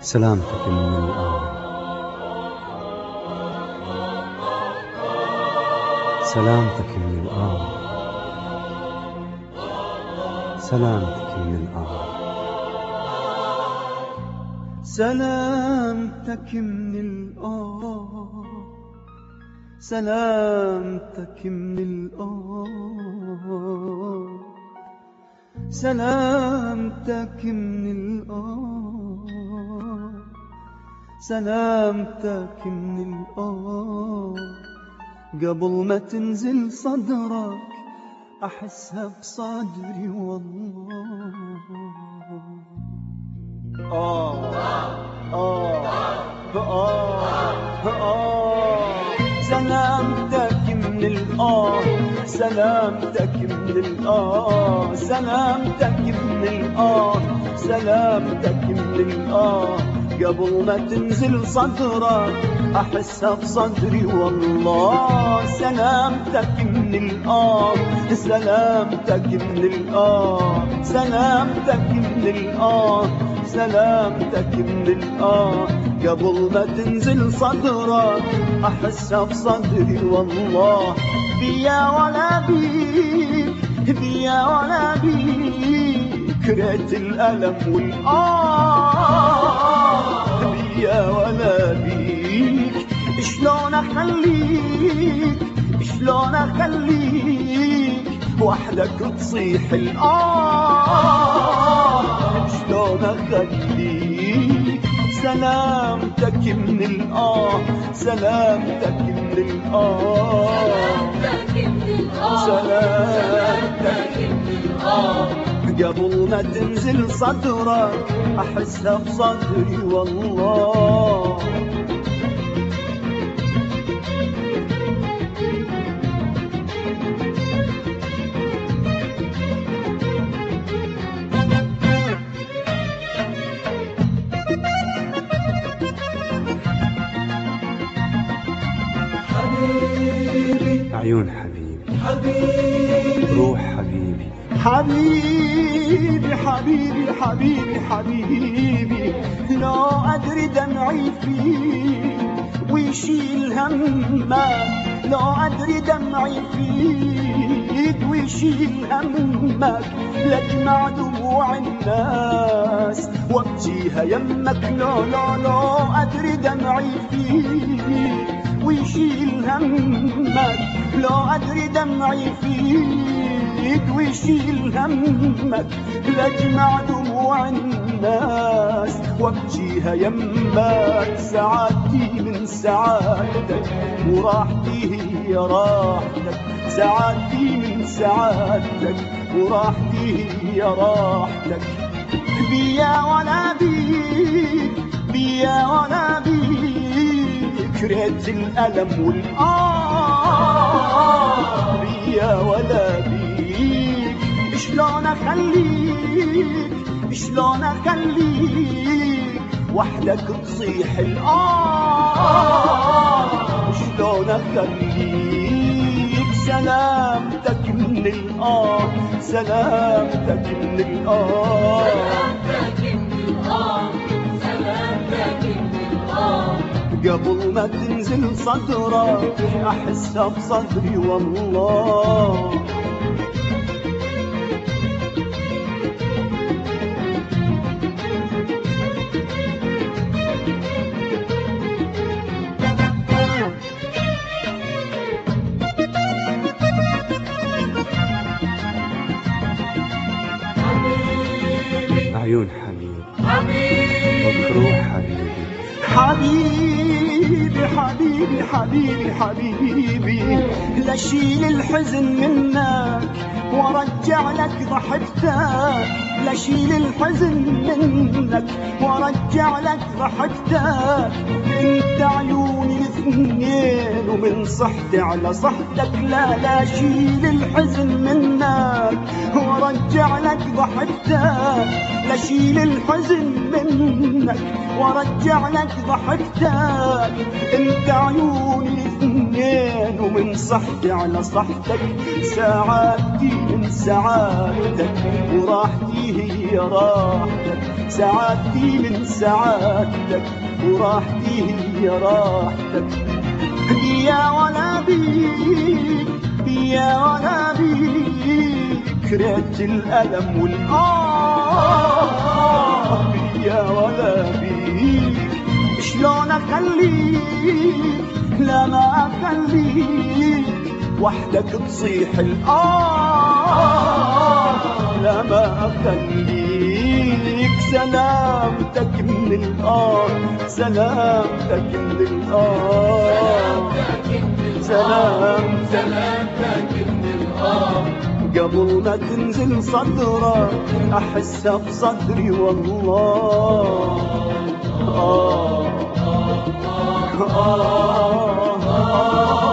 سلامتك من الآن. سلامتك من الآن. سلامتك من الآن. سلامتك من الآه سلامتك من الآه سلامتك من الآه سلامتك من الآه قبل ما تنزل صدرك أحسها بصدري والله. آه آه آه آه سلامتك من الآه سلامتك من الآه سلامتك من الآه سلامتك من الآه قبل ما تنزل صدرك أحسها بصدري والله. سلامتك من الآه سلامتك من الآه سلامتك من الآه سلامتك من الآه قبل ما تنزل صدرك أحسها بصدري والله. بيا ولا بيك بيا ولا بيك. كرهت الألم والآه بيا ولا بيك. شلون أخليك؟ شلون أخليك؟ وحدك تصيح الآه شلون أخليك؟ سلامتك من الآه سلامتك من الآه سلامتك من الآه قبل ما تنزل صدرك أحسها بصدري والله. عيون حبيبي حبيبي روح حبيبي. حبيبي حبيبي حبيبي حبيبي لو أدري دمعي فيك ويشيل همك لو أدري دمعي فيك ويشيل همك لجمع دموع الناس وابكيها يمك. لو لو لو أدري دمعي فيك ويشيل همك لو أدري دمعي فيك ويشيل همك لجمع دموع الناس وابكيها يمك سعادتي من سعادتك وراحتي هي راحتك. سعادتي من سعادتك وراحتي هي راحتك. بيا ولا بيك بيا ولا بيك كرهت الألم والآه. بيا ولا بيك. شلون أخليك شلون أخليك وحدك تصيح الآه شلون أخليك سلامتك من الآه سلامتك من الآه قبل ما تنزل صدرك أحسها بصدري والله. عيون حبيبي. روح حبيبي. حبيبي حبيبي حبيبي حبيبي لشيل الحزن منك وارجع لك ضحكتك لشيل الحزن منك وارجع لك ضحكتك. انت عيوني ومن صحتي على صحتك لا لا شيل الحزن منك. وارجع لك ضحكتك لشيل الحزن منك. وارجع لك ضحكتك انت عيوني الاثنين. ومن صحتي على صحتك سعادتي من سعادتك وراحتي هي راحتك سعادتي من سعادتك وراحتي هي راحتك. بيا ولا بيك بيا ولا بيك ريت الألم والآه بيا ولا بيك شلون أخليك لا ما أخليك وحدك تصيح الآه لا ما أخليك. سلامتك من الآه سلامتك من الآه سلام. قبل ما تنزل صدرك أحسها بصدري والله. آه. آه. آه. آه.